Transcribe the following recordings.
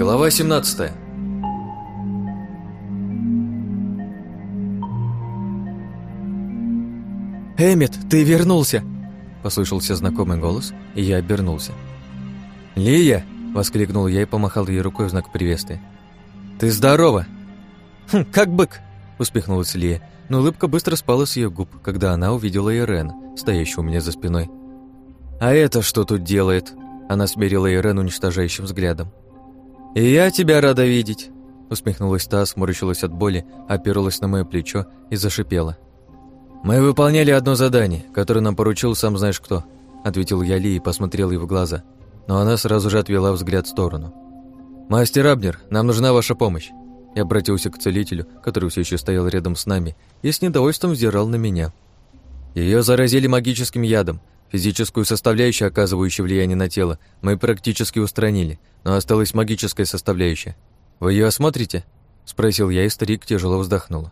Глава 17 «Эммет, ты вернулся!» Послышался знакомый голос, и я обернулся. «Лия!» — воскликнул я и помахал ей рукой в знак приветствия. «Ты здорова!» «Хм, как бык!» — успехнулась Лия, но улыбка быстро спала с ее губ, когда она увидела Ирен, стоящую у меня за спиной. «А это что тут делает?» Она смирила Ирен уничтожающим взглядом. «И я тебя рада видеть!» Усмехнулась та, сморщилась от боли, оперлась на мое плечо и зашипела. «Мы выполняли одно задание, которое нам поручил сам знаешь кто», ответил я Ли и посмотрел ей в глаза, но она сразу же отвела взгляд в сторону. «Мастер Абнер, нам нужна ваша помощь». Я обратился к целителю, который все еще стоял рядом с нами, и с недовольством взирал на меня. Ее заразили магическим ядом. Физическую составляющую, оказывающую влияние на тело, мы практически устранили, но осталась магическая составляющая. Вы ее осмотрите? спросил я, и старик тяжело вздохнул.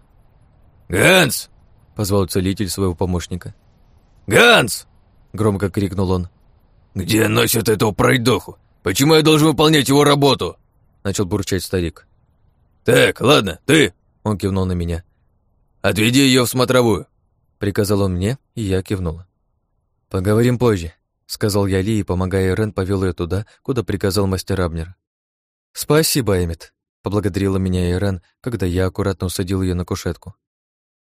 «Ганс!» — позвал целитель своего помощника. «Ганс!» — громко крикнул он. «Где носят эту пройдоху? Почему я должен выполнять его работу?» Начал бурчать старик. «Так, ладно, ты!» — он кивнул на меня. «Отведи ее в смотровую!» — приказал он мне, и я кивнула. «Поговорим позже», — сказал я Ли и, помогая Рен, повел ее туда, куда приказал мастер Абнер. «Спасибо, Эмит», — поблагодарила меня Ирен, когда я аккуратно усадил ее на кушетку.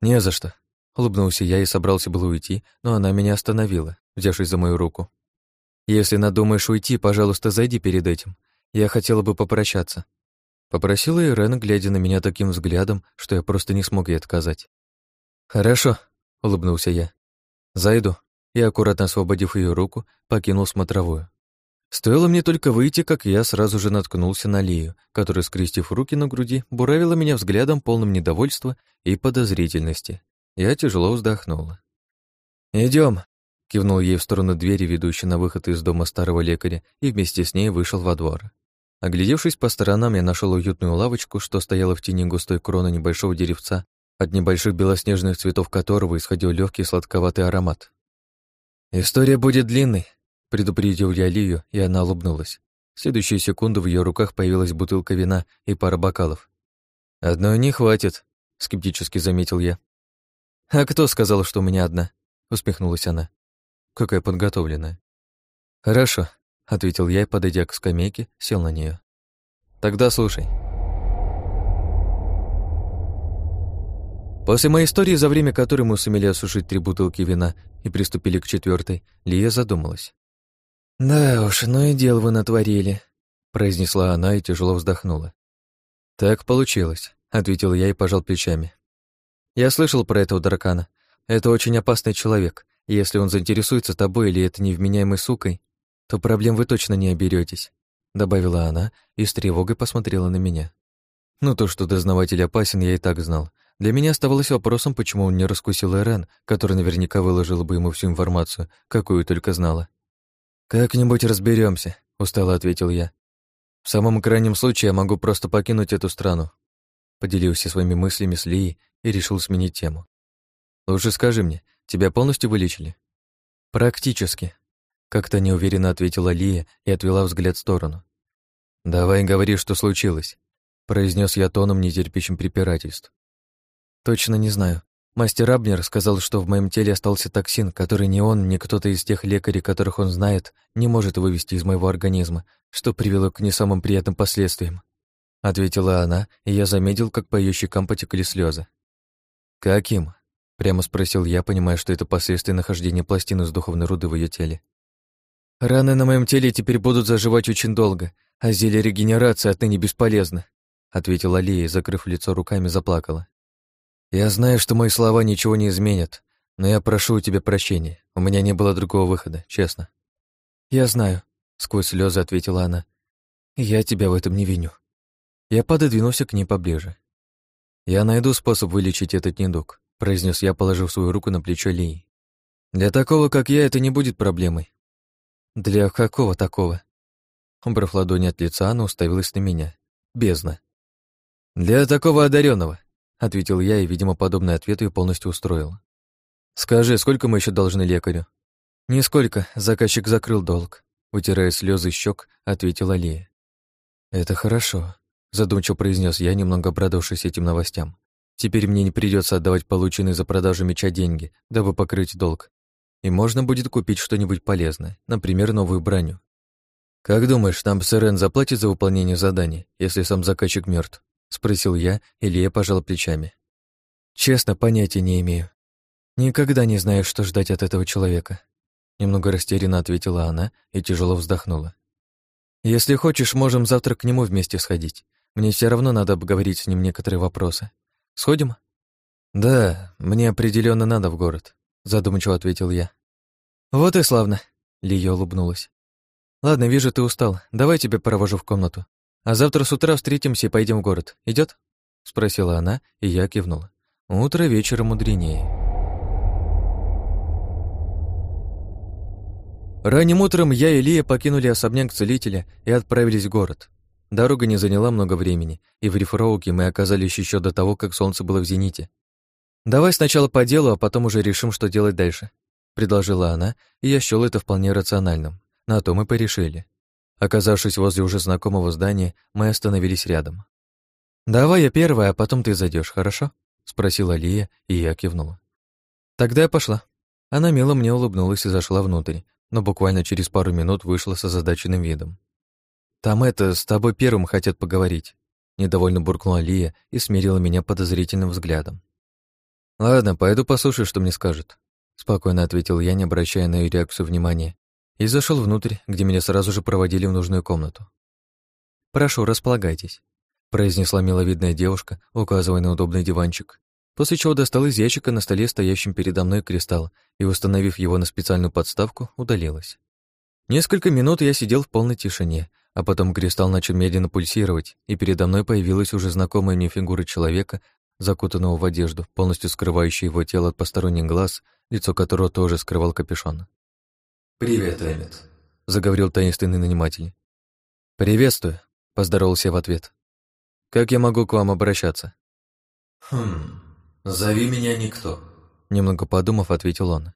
«Не за что», — улыбнулся я и собрался было уйти, но она меня остановила, взявшись за мою руку. «Если надумаешь уйти, пожалуйста, зайди перед этим. Я хотела бы попрощаться». Попросила Ирен, глядя на меня таким взглядом, что я просто не смог ей отказать. «Хорошо», — улыбнулся я. «Зайду» и, аккуратно освободив ее руку, покинул смотровую. Стоило мне только выйти, как я сразу же наткнулся на Лию, которая, скрестив руки на груди, буравила меня взглядом полным недовольства и подозрительности. Я тяжело вздохнула. Идем, кивнул ей в сторону двери, ведущей на выход из дома старого лекаря, и вместе с ней вышел во двор. Оглядевшись по сторонам, я нашел уютную лавочку, что стояла в тени густой кроны небольшого деревца, от небольших белоснежных цветов которого исходил легкий сладковатый аромат. «История будет длинной», — предупредил я Лию, и она улыбнулась. В следующую секунду в ее руках появилась бутылка вина и пара бокалов. «Одной не хватит», — скептически заметил я. «А кто сказал, что у меня одна?» — усмехнулась она. «Какая подготовленная». «Хорошо», — ответил я подойдя к скамейке, сел на нее. «Тогда слушай». После моей истории, за время которой мы сумели осушить три бутылки вина и приступили к четвертой, Лия задумалась. «Да уж, ну и дел вы натворили», — произнесла она и тяжело вздохнула. «Так получилось», — ответил я и пожал плечами. «Я слышал про этого дракана. Это очень опасный человек. Если он заинтересуется тобой или это невменяемой сукой, то проблем вы точно не оберетесь, добавила она и с тревогой посмотрела на меня. Ну, то, что дознаватель опасен, я и так знал. Для меня оставалось вопросом, почему он не раскусил Эрен, который наверняка выложил бы ему всю информацию, какую только знала. «Как-нибудь разберемся, устало ответил я. «В самом крайнем случае я могу просто покинуть эту страну». Поделился своими мыслями с Лией и решил сменить тему. «Лучше скажи мне, тебя полностью вылечили?» «Практически», — как-то неуверенно ответила Лия и отвела взгляд в сторону. «Давай говори, что случилось», — произнес я тоном, нетерпящим препирательств. Точно не знаю. Мастер Абнер сказал, что в моем теле остался токсин, который ни он, ни кто-то из тех лекарей, которых он знает, не может вывести из моего организма, что привело к не самым приятным последствиям. Ответила она, и я заметил, как по ее щекам потекли слезы. «Каким?» — прямо спросил я, понимая, что это последствия нахождения пластины с духовной руды в ее теле. «Раны на моем теле теперь будут заживать очень долго, а зелье регенерации отныне бесполезно», — ответила Лия закрыв лицо руками, заплакала. Я знаю, что мои слова ничего не изменят, но я прошу у тебя прощения. У меня не было другого выхода, честно. Я знаю, сквозь слезы ответила она. Я тебя в этом не виню. Я пододвинулся к ней поближе. Я найду способ вылечить этот недуг, произнес я, положив свою руку на плечо Лии. Для такого, как я, это не будет проблемой. Для какого такого? Убрав ладони от лица, она уставилась на меня. Бездна. Для такого одаренного, ответил я, и, видимо, подобный ответ ее полностью устроил. Скажи, сколько мы еще должны лекарю? Нисколько, заказчик закрыл долг, утирая слезы щек, ответила Лия. «Это хорошо», — задумчиво произнес я, немного обрадовавшись этим новостям. «Теперь мне не придется отдавать полученные за продажу меча деньги, дабы покрыть долг. И можно будет купить что-нибудь полезное, например, новую броню. «Как думаешь, нам Сэрен заплатит за выполнение задания, если сам заказчик мертв? Спросил я, и Лия пожал плечами. «Честно, понятия не имею. Никогда не знаю, что ждать от этого человека», немного растерянно ответила она и тяжело вздохнула. Если хочешь, можем завтра к нему вместе сходить. Мне все равно надо обговорить с ним некоторые вопросы. Сходим? Да, мне определенно надо в город, задумчиво ответил я. Вот и славно, Лия улыбнулась. Ладно, вижу, ты устал. Давай тебя провожу в комнату. А завтра с утра встретимся и пойдем в город. Идет? спросила она, и я кивнула. Утро вечера мудренее. Ранним утром я и Лия покинули особняк целителя и отправились в город. Дорога не заняла много времени, и в Рифроуке мы оказались еще до того, как солнце было в зените. «Давай сначала по делу, а потом уже решим, что делать дальше», — предложила она, и я счёл это вполне рациональным. На то мы порешили. Оказавшись возле уже знакомого здания, мы остановились рядом. «Давай я первая, а потом ты зайдешь, хорошо?» — спросила Лия, и я кивнула. «Тогда я пошла». Она мило мне улыбнулась и зашла внутрь, но буквально через пару минут вышла с озадаченным видом. «Там это, с тобой первым хотят поговорить», — недовольно буркнула Лия и смирила меня подозрительным взглядом. «Ладно, пойду послушаю, что мне скажет», — спокойно ответил я, не обращая на ее реакцию внимания, и зашел внутрь, где меня сразу же проводили в нужную комнату. «Прошу, располагайтесь», — произнесла миловидная девушка, указывая на удобный диванчик после чего достал из ящика на столе, стоящем передо мной, кристалл и, установив его на специальную подставку, удалилась. Несколько минут я сидел в полной тишине, а потом кристалл начал медленно пульсировать, и передо мной появилась уже знакомая мне фигура человека, закутанного в одежду, полностью скрывающую его тело от посторонних глаз, лицо которого тоже скрывал капюшон. «Привет, Эммет», — заговорил таинственный наниматель. «Приветствую», — поздоровался я в ответ. «Как я могу к вам обращаться?» «Хм, «Зови меня никто», — немного подумав, ответил он.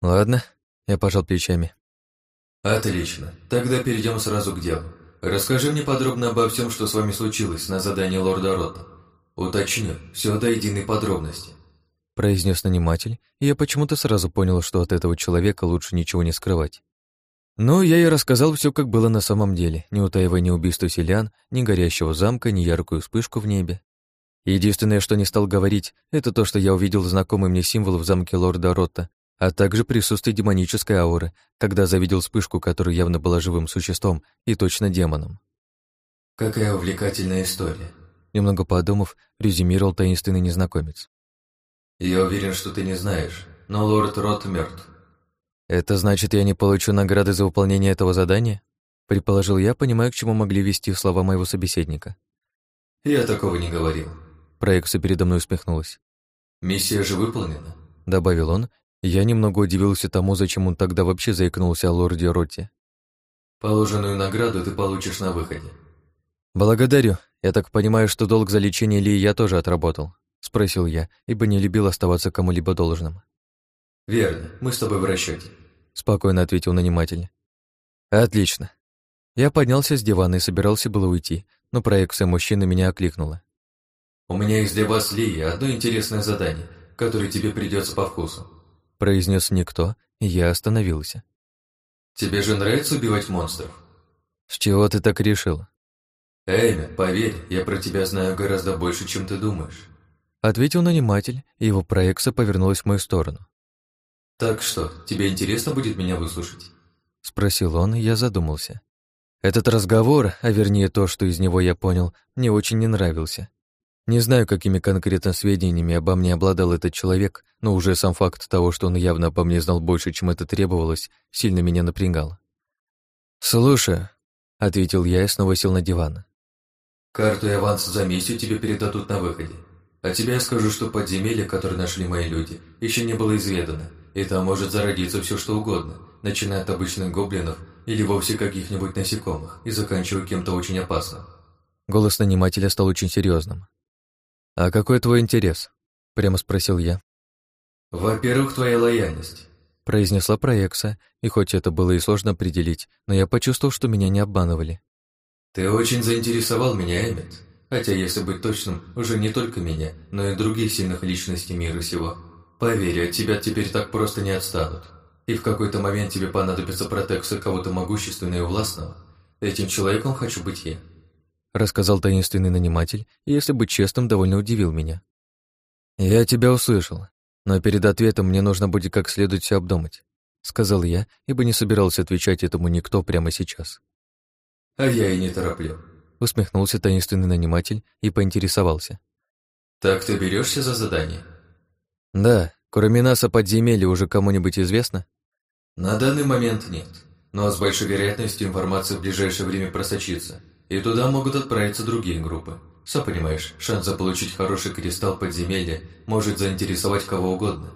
«Ладно», — я пожал плечами. «Отлично. Тогда перейдем сразу к делу. Расскажи мне подробно обо всем, что с вами случилось на задании лорда Рота. Уточню, все до единой подробности», — произнес наниматель, и я почему-то сразу понял, что от этого человека лучше ничего не скрывать. Ну, я и рассказал все, как было на самом деле, не утаивая ни убийства селян, ни горящего замка, ни яркую вспышку в небе. Единственное, что не стал говорить, это то, что я увидел знакомый мне символ в замке лорда Ротта, а также присутствие демонической ауры, когда завидел вспышку, которая явно была живым существом и точно демоном. «Какая увлекательная история», — немного подумав, резюмировал таинственный незнакомец. «Я уверен, что ты не знаешь, но лорд Рот мертв. «Это значит, я не получу награды за выполнение этого задания?» Предположил я, понимая, к чему могли вести слова моего собеседника. «Я такого не говорил», Проекция передо мной усмехнулась. «Миссия же выполнена», — добавил он. Я немного удивился тому, зачем он тогда вообще заикнулся о лорде Ротте. «Положенную награду ты получишь на выходе». «Благодарю. Я так понимаю, что долг за лечение Ли я тоже отработал», — спросил я, ибо не любил оставаться кому-либо должным. «Верно. Мы с тобой в расчете», — спокойно ответил наниматель. «Отлично». Я поднялся с дивана и собирался было уйти, но проекция мужчины меня окликнула. «У меня есть для вас, Лия, одно интересное задание, которое тебе придется по вкусу», произнес никто, и я остановился. «Тебе же нравится убивать монстров?» «С чего ты так решил?» «Эйми, поверь, я про тебя знаю гораздо больше, чем ты думаешь», ответил наниматель, и его проекция повернулась в мою сторону. «Так что, тебе интересно будет меня выслушать?» Спросил он, и я задумался. Этот разговор, а вернее то, что из него я понял, мне очень не нравился. Не знаю, какими конкретно сведениями обо мне обладал этот человек, но уже сам факт того, что он явно обо мне знал больше, чем это требовалось, сильно меня напрягал. «Слушай», — ответил я и снова сел на диван. «Карту и аванс за миссию тебе передадут на выходе. А тебе я скажу, что подземелье, которое нашли мои люди, еще не было изведано, и там может зародиться все что угодно, начиная от обычных гоблинов или вовсе каких-нибудь насекомых и заканчивая кем-то очень опасным». Голос нанимателя стал очень серьезным. «А какой твой интерес?» — прямо спросил я. «Во-первых, твоя лояльность», — произнесла проекция, и хоть это было и сложно определить, но я почувствовал, что меня не обманывали. «Ты очень заинтересовал меня, Эммет. Хотя, если быть точным, уже не только меня, но и других сильных личностей мира сего. Поверь, от тебя теперь так просто не отстанут. И в какой-то момент тебе понадобится протекция кого-то могущественного и властного. Этим человеком хочу быть я». Рассказал таинственный наниматель, и, если быть честным, довольно удивил меня. «Я тебя услышал, но перед ответом мне нужно будет как следует все обдумать», сказал я, ибо не собирался отвечать этому никто прямо сейчас. «А я и не тороплю», усмехнулся таинственный наниматель и поинтересовался. «Так ты берешься за задание?» «Да, кроме нас о подземелье уже кому-нибудь известно?» «На данный момент нет, но с большой вероятностью информация в ближайшее время просочится, и туда могут отправиться другие группы. Все понимаешь, шанс заполучить хороший кристалл подземелья может заинтересовать кого угодно.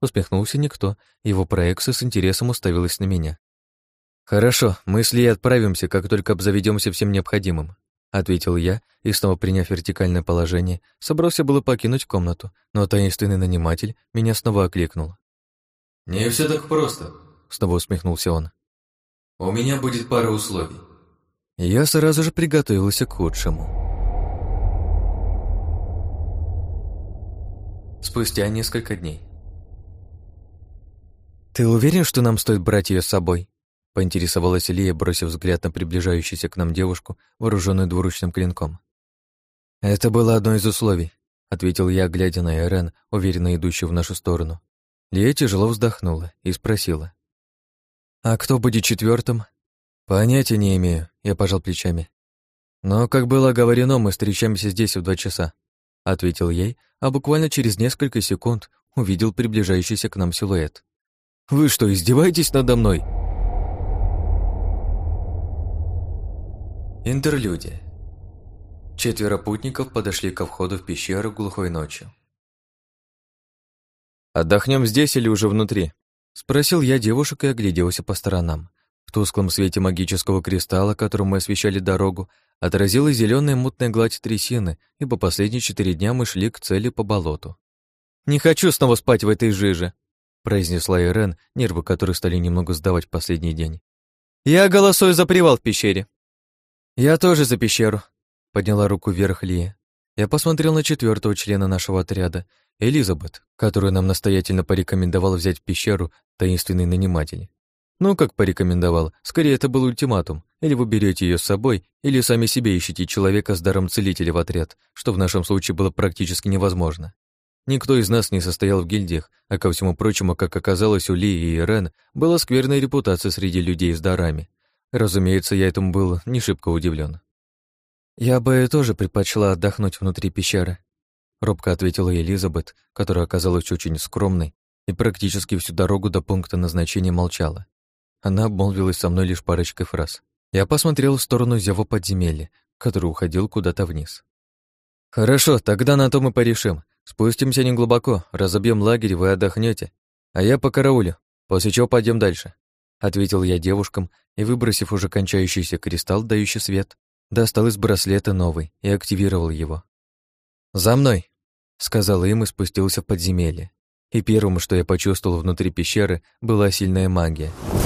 Усмехнулся никто, его проекция с интересом уставилась на меня. «Хорошо, мы с Ли отправимся, как только обзаведемся всем необходимым», ответил я и, снова приняв вертикальное положение, собрался было покинуть комнату, но таинственный наниматель меня снова окликнул. «Не все так просто», — снова усмехнулся он. «У меня будет пара условий». Я сразу же приготовился к худшему. спустя несколько дней. «Ты уверен, что нам стоит брать ее с собой?» — поинтересовалась Илья, бросив взгляд на приближающуюся к нам девушку, вооруженную двуручным клинком. «Это было одно из условий», — ответил я, глядя на Эрен, уверенно идущую в нашу сторону. Лия тяжело вздохнула и спросила. «А кто будет четвертым? «Понятия не имею», — я пожал плечами. «Но, как было оговорено, мы встречаемся здесь в два часа ответил ей, а буквально через несколько секунд увидел приближающийся к нам силуэт. «Вы что, издеваетесь надо мной?» Интерлюдия. Четверо путников подошли ко входу в пещеру глухой ночью. «Отдохнем здесь или уже внутри?» Спросил я девушек и огляделся по сторонам. В тусклом свете магического кристалла, которым мы освещали дорогу, отразилась зеленая мутная гладь трясины, и по последние четыре дня мы шли к цели по болоту. «Не хочу снова спать в этой жиже», произнесла Ирен, нервы которой стали немного сдавать последний день. «Я голосую за привал в пещере». «Я тоже за пещеру», — подняла руку вверх Лия. Я посмотрел на четвертого члена нашего отряда, Элизабет, которую нам настоятельно порекомендовал взять в пещеру таинственный наниматель. Ну, как порекомендовал, скорее это был ультиматум. Или вы берете ее с собой, или сами себе ищете человека с даром целителя в отряд, что в нашем случае было практически невозможно. Никто из нас не состоял в гильдиях, а ко всему прочему, как оказалось, у Ли и Ирен была скверная репутация среди людей с дарами. Разумеется, я этому был не шибко удивлен. «Я бы тоже предпочла отдохнуть внутри пещеры», робко ответила Элизабет, которая оказалась очень скромной и практически всю дорогу до пункта назначения молчала. Она обмолвилась со мной лишь парочкой фраз. Я посмотрел в сторону зева подземелья, который уходил куда-то вниз. «Хорошо, тогда на то мы порешим. Спустимся неглубоко, разобьем лагерь, вы отдохнете, а я по караулю, после чего пойдем дальше», ответил я девушкам и, выбросив уже кончающийся кристалл, дающий свет, достал из браслета новый и активировал его. «За мной!» — сказал им и спустился в подземелье. И первым, что я почувствовал внутри пещеры, была сильная магия —